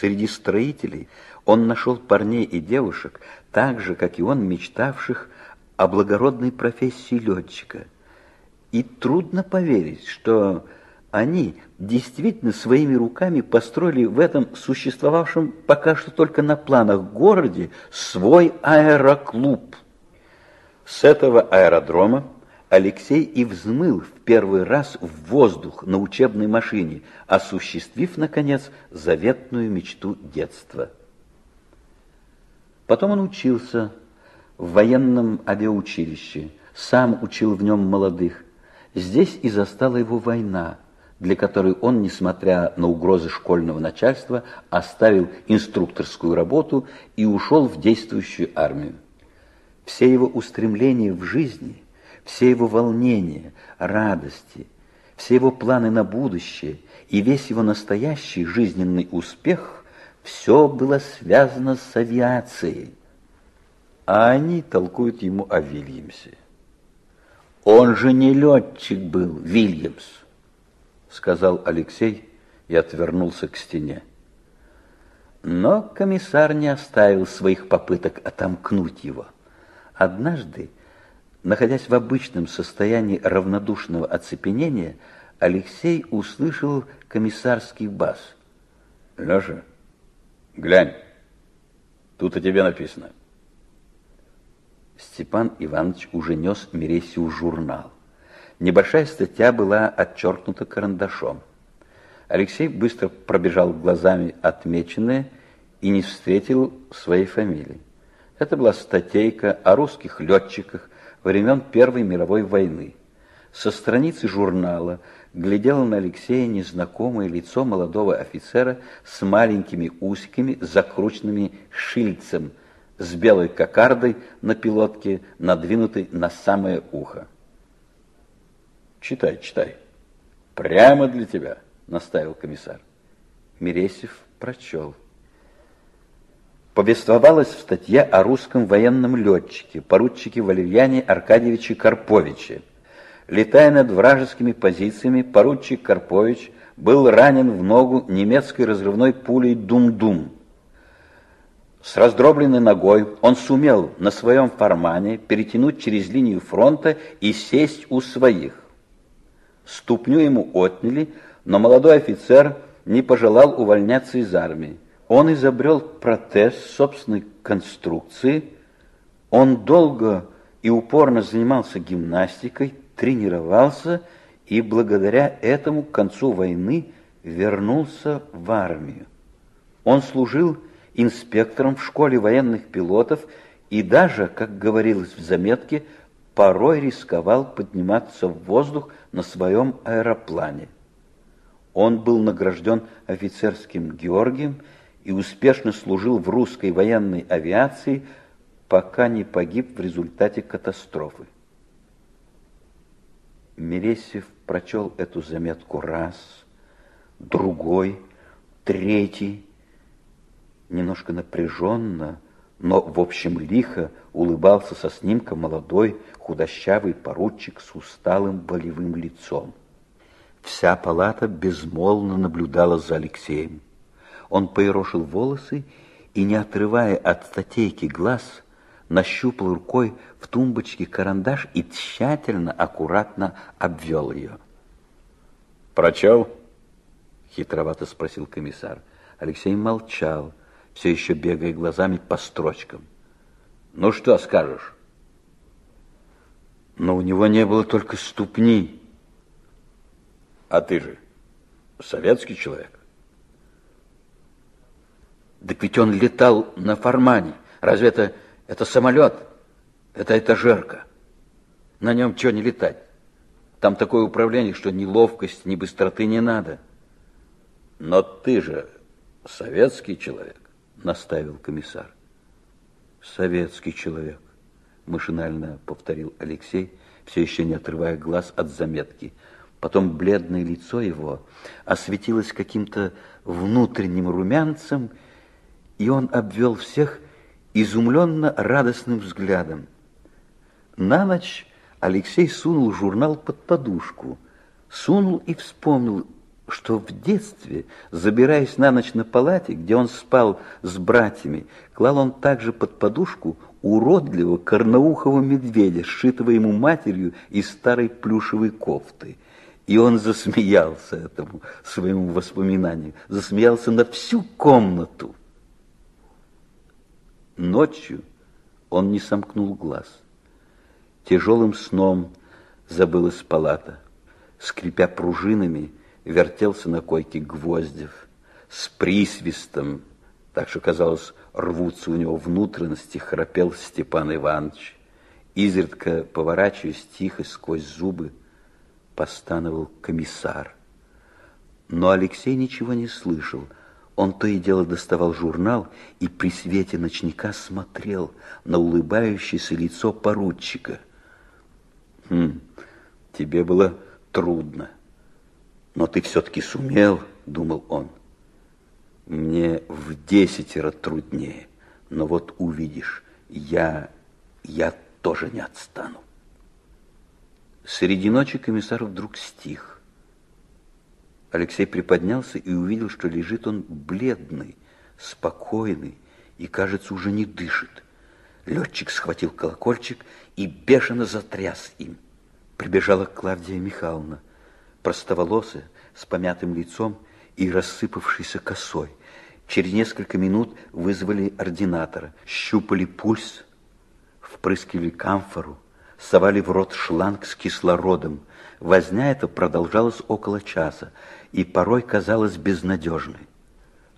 Среди строителей он нашел парней и девушек, так же, как и он, мечтавших о благородной профессии летчика. И трудно поверить, что они действительно своими руками построили в этом существовавшем пока что только на планах городе свой аэроклуб. С этого аэродрома Алексей и взмыл в первый раз в воздух на учебной машине, осуществив, наконец, заветную мечту детства. Потом он учился в военном авиаучилище, сам учил в нем молодых. Здесь и застала его война, для которой он, несмотря на угрозы школьного начальства, оставил инструкторскую работу и ушел в действующую армию. Все его устремления в жизни – все его волнения, радости, все его планы на будущее и весь его настоящий жизненный успех все было связано с авиацией. А они толкуют ему о Вильямсе. Он же не летчик был, Вильямс, сказал Алексей и отвернулся к стене. Но комиссар не оставил своих попыток отомкнуть его. Однажды Находясь в обычном состоянии равнодушного оцепенения, Алексей услышал комиссарский бас. «Леша, глянь, тут о тебе написано». Степан Иванович уже нес Мересию журнал. Небольшая статья была отчеркнута карандашом. Алексей быстро пробежал глазами отмеченное и не встретил своей фамилии. Это была статейка о русских летчиках, времен Первой мировой войны. Со страницы журнала глядело на Алексея незнакомое лицо молодого офицера с маленькими усиками, закрученными шильцем, с белой кокардой на пилотке, надвинутой на самое ухо. «Читай, читай. Прямо для тебя», — наставил комиссар. Мересев прочел повествовалось в статье о русском военном летчике, поручике Валерьяне Аркадьевиче Карповиче. Летая над вражескими позициями, поручик Карпович был ранен в ногу немецкой разрывной пулей «Дум-Дум». С раздробленной ногой он сумел на своем формане перетянуть через линию фронта и сесть у своих. Ступню ему отняли, но молодой офицер не пожелал увольняться из армии. Он изобрел протез собственной конструкции. Он долго и упорно занимался гимнастикой, тренировался и благодаря этому к концу войны вернулся в армию. Он служил инспектором в школе военных пилотов и даже, как говорилось в заметке, порой рисковал подниматься в воздух на своем аэроплане. Он был награжден офицерским Георгием и успешно служил в русской военной авиации, пока не погиб в результате катастрофы. Мересев прочел эту заметку раз, другой, третий, немножко напряженно, но, в общем, лихо улыбался со снимка молодой, худощавый поручик с усталым болевым лицом. Вся палата безмолвно наблюдала за Алексеем. Он поерошил волосы и, не отрывая от статейки глаз, нащупал рукой в тумбочке карандаш и тщательно, аккуратно обвел ее. «Прочел?» — хитровато спросил комиссар. Алексей молчал, все еще бегая глазами по строчкам. «Ну что скажешь?» Но у него не было только ступни. А ты же советский человек. Так ведь он летал на формане. Разве это, это самолет? Это этажерка. На нем что не летать? Там такое управление, что ни ловкости, ни быстроты не надо. Но ты же советский человек, наставил комиссар. Советский человек, машинально повторил Алексей, все еще не отрывая глаз от заметки. Потом бледное лицо его осветилось каким-то внутренним румянцем, и он обвел всех изумленно радостным взглядом. На ночь Алексей сунул журнал под подушку, сунул и вспомнил, что в детстве, забираясь на ночь на палате, где он спал с братьями, клал он также под подушку уродливого корноухого медведя, сшитого ему матерью из старой плюшевой кофты. И он засмеялся этому своему воспоминанию, засмеялся на всю комнату. Ночью он не сомкнул глаз. Тяжелым сном забылась палата. Скрипя пружинами, вертелся на койке Гвоздев. С присвистом, так что, казалось, рвутся у него внутренности, храпел Степан Иванович. Изредка, поворачиваясь тихо сквозь зубы, постановил комиссар. Но Алексей ничего не слышал. Он то и дело доставал журнал и при свете ночника смотрел на улыбающееся лицо поручика. «Хм, тебе было трудно, но ты все-таки сумел», — думал он. «Мне в десятеро труднее, но вот увидишь, я, я тоже не отстану». Среди ночи комиссар вдруг стих. Алексей приподнялся и увидел, что лежит он бледный, спокойный и, кажется, уже не дышит. Летчик схватил колокольчик и бешено затряс им. Прибежала Клавдия Михайловна, простоволосая, с помятым лицом и рассыпавшейся косой. Через несколько минут вызвали ординатора, щупали пульс, впрыскивали камфору, совали в рот шланг с кислородом. Возня эта продолжалась около часа и порой казалась безнадежной.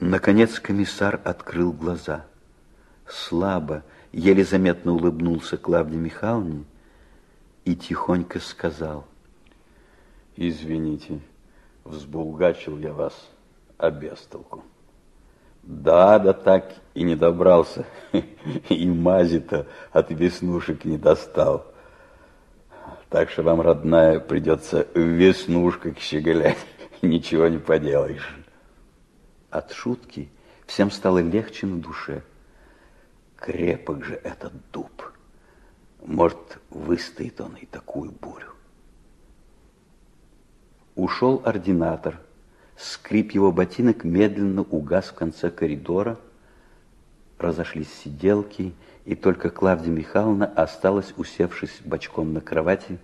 Наконец комиссар открыл глаза. Слабо, еле заметно улыбнулся Клавдии Михайловне и тихонько сказал. «Извините, взбулгачил я вас, а без. Да, да так и не добрался, и мази-то от веснушек не достал. Так что вам, родная, придется в веснушках щеголять. Ничего не поделаешь. От шутки всем стало легче на душе. Крепок же этот дуб. Может, выстоит он и такую бурю. Ушел ординатор. Скрип его ботинок медленно угас в конце коридора. Разошлись сиделки, и только Клавдия Михайловна осталась, усевшись бочком на кровати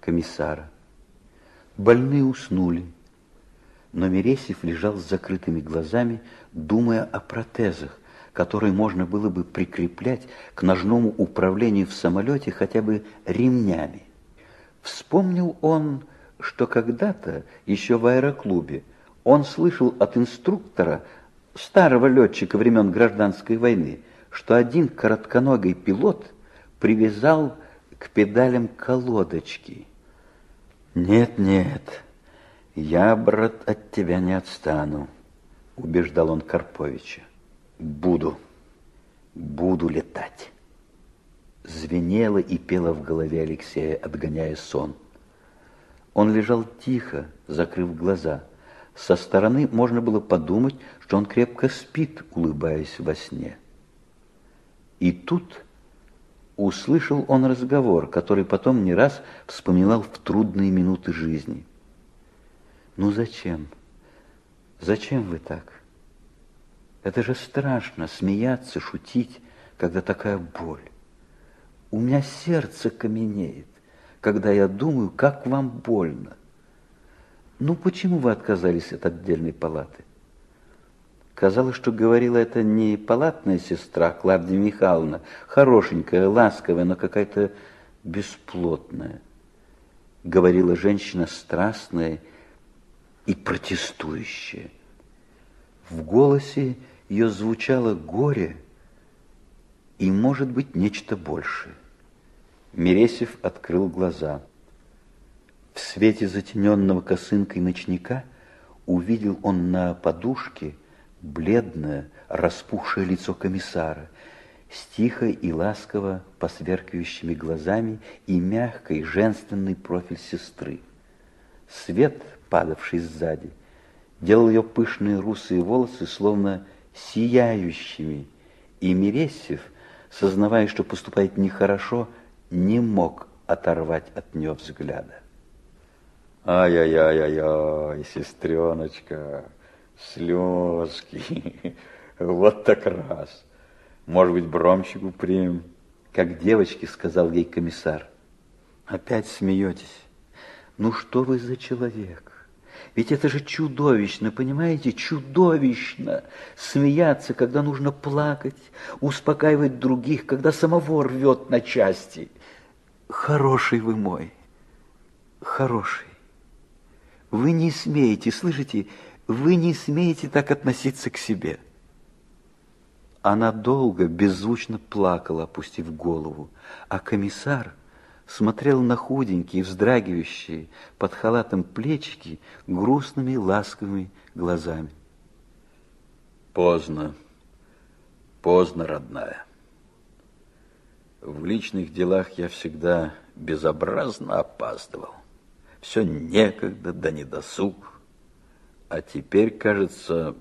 комиссара. Больные уснули, но Мересьев лежал с закрытыми глазами, думая о протезах, которые можно было бы прикреплять к ножному управлению в самолете хотя бы ремнями. Вспомнил он, что когда-то, еще в аэроклубе, он слышал от инструктора, старого летчика времен гражданской войны, что один коротконогий пилот привязал к педалям колодочки. «Нет, нет, я, брат, от тебя не отстану», — убеждал он Карповича. «Буду, буду летать». Звенело и пело в голове Алексея, отгоняя сон. Он лежал тихо, закрыв глаза. Со стороны можно было подумать, что он крепко спит, улыбаясь во сне. И тут услышал он разговор, который потом не раз вспоминал в трудные минуты жизни. «Ну зачем? Зачем вы так? Это же страшно, смеяться, шутить, когда такая боль. У меня сердце каменеет, когда я думаю, как вам больно. Ну почему вы отказались от отдельной палаты? Казалось, что говорила это не палатная сестра Клавдия Михайловна, хорошенькая, ласковая, но какая-то бесплотная. Говорила женщина страстная и протестующая. В голосе ее звучало горе и, может быть, нечто большее. Мересев открыл глаза. В свете затененного косынкой ночника увидел он на подушке бледное, распухшее лицо комиссара, с тихой и ласково посверкивающими глазами и мягкой женственный профиль сестры. Свет, падавший сзади, делал ее пышные русые волосы словно сияющими, и Мересьев, сознавая, что поступает нехорошо, не мог оторвать от нее взгляда. Ай-яй-яй-яй, сестреночка, слезки. Вот так раз. Может быть, бромчику примем? Как девочки, сказал ей комиссар. Опять смеетесь. Ну что вы за человек? Ведь это же чудовищно, понимаете, чудовищно. Смеяться, когда нужно плакать, успокаивать других, когда самого рвет на части. Хороший вы мой, хороший. Вы не смеете, слышите, вы не смеете так относиться к себе. Она долго, беззвучно плакала, опустив голову, а комиссар смотрел на худенькие, вздрагивающие под халатом плечики грустными, ласковыми глазами. Поздно, поздно, родная. В личных делах я всегда безобразно опаздывал. Все некогда, да не досуг. А теперь, кажется,